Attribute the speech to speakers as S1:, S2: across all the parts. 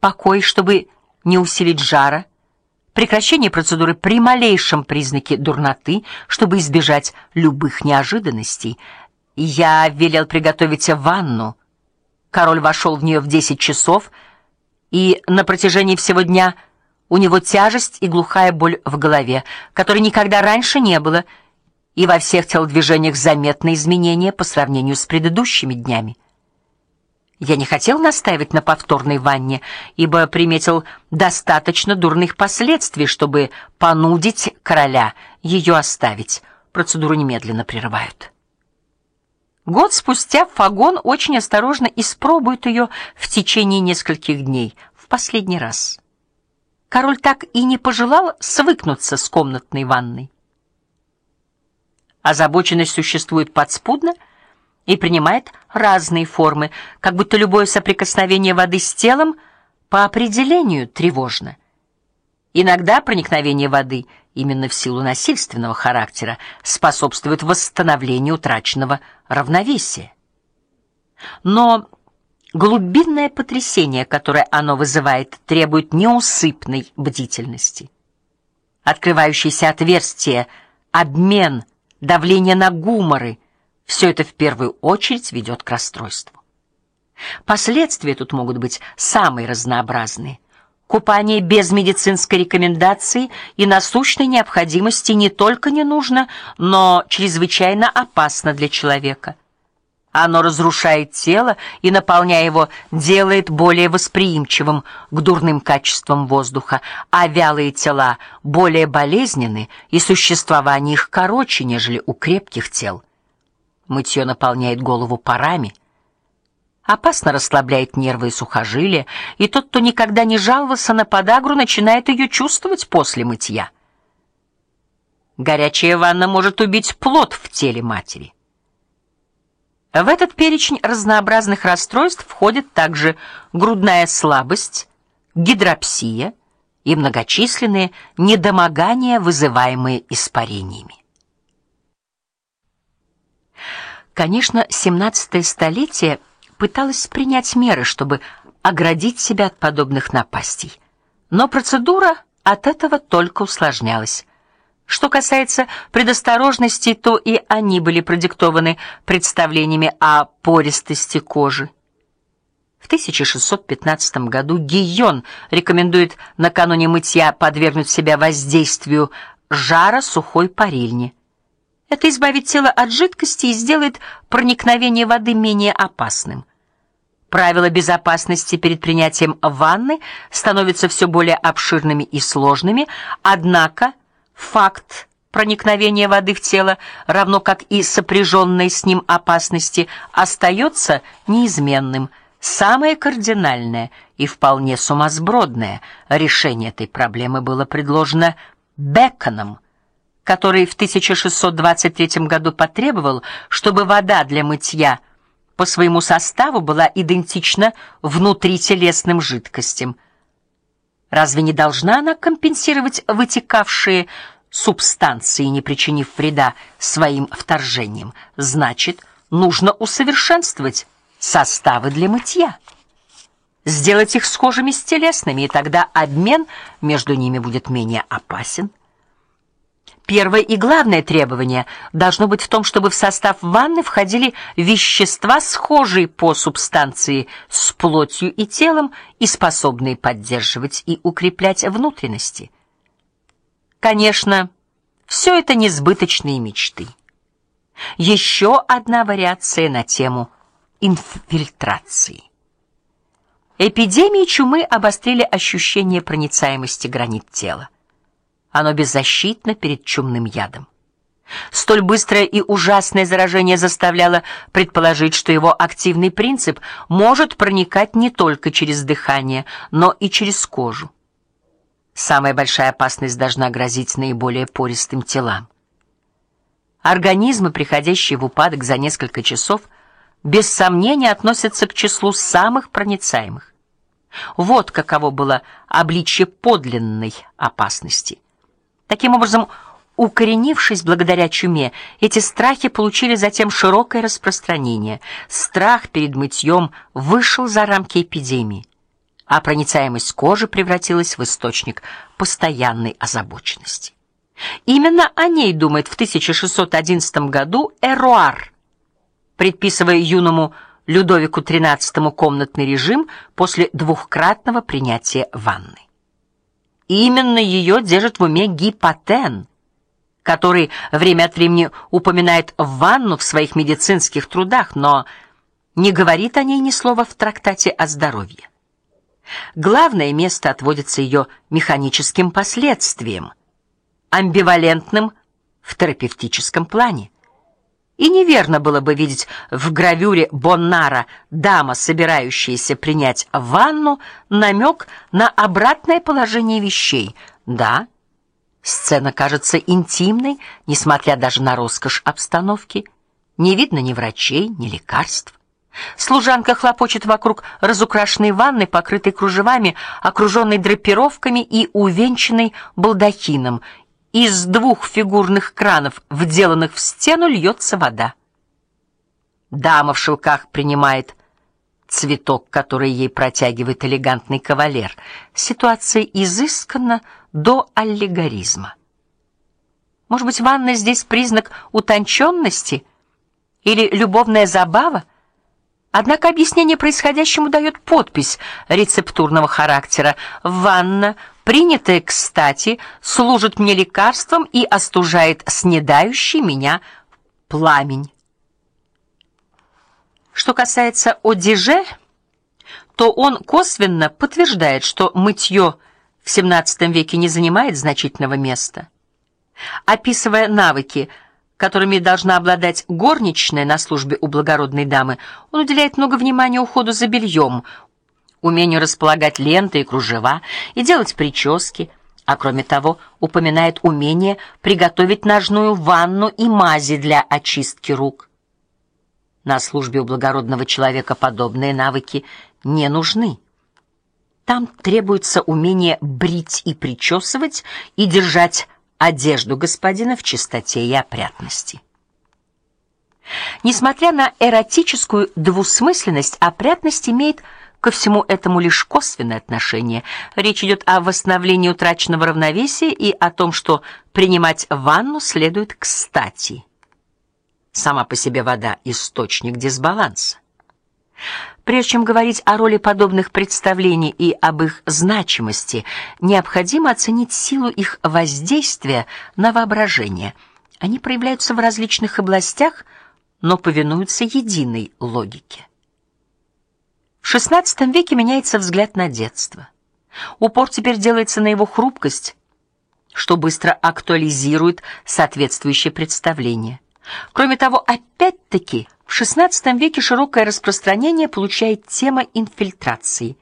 S1: покой, чтобы не усилить жара, прекращение процедуры при малейшем признаке дурноты, чтобы избежать любых неожиданностей. Я велел приготовить ванну. Король вошел в нее в десять часов, и на протяжении всего дня у него тяжесть и глухая боль в голове, которой никогда раньше не было, и во всех телодвижениях заметны изменения по сравнению с предыдущими днями. Я не хотел настаивать на повторной ванне, ибо приметил достаточно дурных последствий, чтобы понудить короля ее оставить. Процедуру немедленно прерывают. Год спустя Фагон очень осторожно испробует ее в течение нескольких дней, в последний раз. Король так и не пожелал свыкнуться с комнатной ванной. Озабоченность существует подспудно, и принимает разные формы, как будто любое соприкосновение воды с телом по определению тревожно. Иногда проникновение воды именно в силу насильственного характера способствует восстановлению утраченного равновесия. Но глубинное потрясение, которое оно вызывает, требует неусыпной бдительности. Открывающиеся отверстия, обмен, давление на гуморы все это в первую очередь ведет к расстройству. Последствия тут могут быть самые разнообразные. Купание без медицинской рекомендации и насущной необходимости не только не нужно, но чрезвычайно опасно для человека. Оно разрушает тело и, наполняя его, делает более восприимчивым к дурным качествам воздуха, а вялые тела более болезненны, и существование их короче, нежели у крепких тел. Мытье наполняет голову парами, опасно расслабляет нервы и сухожилия, и тот, кто никогда не жаловался на подагру, начинает ее чувствовать после мытья. Горячая ванна может убить плод в теле матери. В этот перечень разнообразных расстройств входит также грудная слабость, гидропсия и многочисленные недомогания, вызываемые испарениями. Конечно, 17 столетие пыталось принять меры, чтобы оградить себя от подобных напастей. Но процедура от этого только усложнялась. Что касается предосторожности, то и они были продиктованы представлениями о пористости кожи. В 1615 году Гийон рекомендует накануне мытья подвергнуть себя воздействию жара сухой парильни. Это избавит тело от жидкости и сделает проникновение воды менее опасным. Правила безопасности перед принятием ванны становятся все более обширными и сложными, однако факт проникновения воды в тело, равно как и сопряженной с ним опасности, остается неизменным. Самое кардинальное и вполне сумасбродное решение этой проблемы было предложено Беконом который в 1623 году потребовал, чтобы вода для мытья по своему составу была идентична внутрителесным жидкостям. Разве не должна она компенсировать вытекавшие субстанции, не причинив вреда своим вторжением? Значит, нужно усовершенствовать составы для мытья. Сделать их схожими с телесными, и тогда обмен между ними будет менее опасен. Первое и главное требование должно быть в том, чтобы в состав ванны входили вещества, схожие по субстанции с плотью и телом и способные поддерживать и укреплять внутренности. Конечно, все это несбыточные мечты. Еще одна вариация на тему инфильтрации. Эпидемии чумы обострили ощущение проницаемости гранит тела. Оно беззащитно перед чумным ядом. Столь быстрое и ужасное заражение заставляло предположить, что его активный принцип может проникать не только через дыхание, но и через кожу. Самая большая опасность должна грозить наиболее пористым телам. Организмы, приходящие в упадок за несколько часов, без сомнения относятся к числу самых проницаемых. Вот каково было обличье подлинной опасности. Таким образом, укоренившись благодаря чуме, эти страхи получили затем широкое распространение. Страх перед мытьем вышел за рамки эпидемии. а проницаемость кожи превратилась в источник постоянной озабоченности. Именно о ней думает в 1611 году Эруар, предписывая юному Людовику XIII комнатный режим после двухкратного принятия ванны. Именно ее держит в уме Гиппотен, который время от времени упоминает ванну в своих медицинских трудах, но не говорит о ней ни слова в трактате о здоровье. Главное место отводится ее механическим последствиям, амбивалентным в терапевтическом плане. И неверно было бы видеть в гравюре Боннара дама, собирающаяся принять ванну, намек на обратное положение вещей. Да, сцена кажется интимной, несмотря даже на роскошь обстановки. Не видно ни врачей, ни лекарств. Служанка хлопочет вокруг разукрашенной ванны, покрытой кружевами, окруженной драпировками и увенчанной балдахином. Из двух фигурных кранов, вделанных в стену, льется вода. Дама в шелках принимает цветок, который ей протягивает элегантный кавалер. Ситуация изысканна до аллегоризма. Может быть, ванна здесь признак утонченности или любовная забава? Однако объяснение происходящему дает подпись рецептурного характера. Ванна, принятая, кстати, служит мне лекарством и остужает снедающий меня пламень. Что касается одеже, то он косвенно подтверждает, что мытье в XVII веке не занимает значительного места. Описывая навыки которыми должна обладать горничная на службе у благородной дамы, он уделяет много внимания уходу за бельем, умению располагать ленты и кружева и делать прически, а кроме того, упоминает умение приготовить ножную ванну и мази для очистки рук. На службе у благородного человека подобные навыки не нужны. Там требуется умение брить и причесывать и держать одежду господина в чистоте и опрятности. Несмотря на эротическую двусмысленность, опрятность имеет ко всему этому лишь косвенное отношение. Речь идет о восстановлении утраченного равновесия и о том, что принимать ванну следует кстати. Сама по себе вода источник дисбаланса. Прежде чем говорить о роли подобных представлений и об их значимости, необходимо оценить силу их воздействия на воображение. Они проявляются в различных областях, но повинуются единой логике. В XVI веке меняется взгляд на детство. Упор теперь делается на его хрупкость, что быстро актуализирует соответствующее представление. Кроме того, опять-таки в XVI веке широкое распространение получает тема инфильтрации.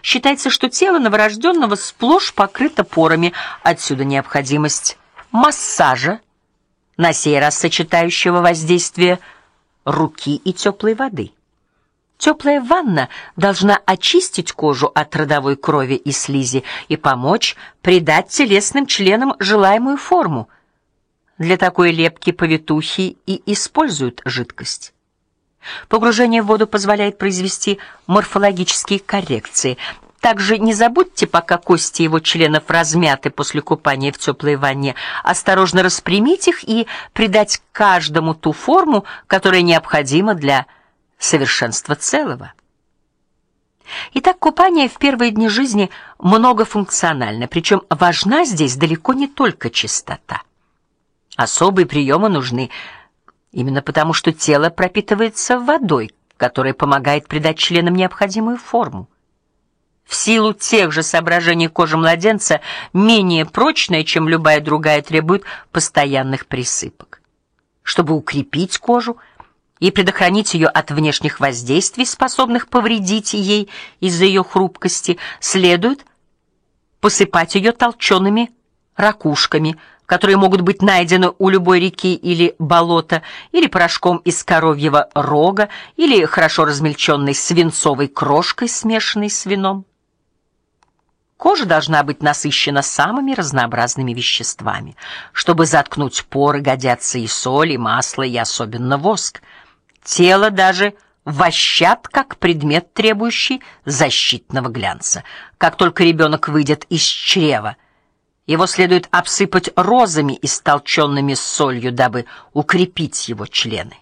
S1: Считается, что тело новорожденного сплошь покрыто порами, отсюда необходимость массажа, на сей раз сочетающего воздействие руки и теплой воды. Теплая ванна должна очистить кожу от родовой крови и слизи и помочь придать телесным членам желаемую форму. Для такой лепки повитухи и используют жидкость. Погружение в воду позволяет произвести морфологические коррекции. Также не забудьте, пока кости его членов размяты после купания в теплой ванне, осторожно распрямить их и придать каждому ту форму, которая необходима для совершенства целого. Итак, купание в первые дни жизни многофункционально, причем важна здесь далеко не только чистота. Особые приемы нужны Именно потому, что тело пропитывается водой, которая помогает придать членам необходимую форму. В силу тех же соображений кожа младенца менее прочная, чем любая другая, требует постоянных присыпок. Чтобы укрепить кожу и предохранить ее от внешних воздействий, способных повредить ей из-за ее хрупкости, следует посыпать ее толчеными ракушками – которые могут быть найдены у любой реки или болота, или порошком из коровьего рога, или хорошо размельченной свинцовой крошкой, смешанной с вином. Кожа должна быть насыщена самыми разнообразными веществами. Чтобы заткнуть поры, годятся и соль, и масло, и особенно воск. Тело даже вощат как предмет, требующий защитного глянца. Как только ребенок выйдет из чрева, его следует обсыпать розами, истолченными солью, дабы укрепить его члены.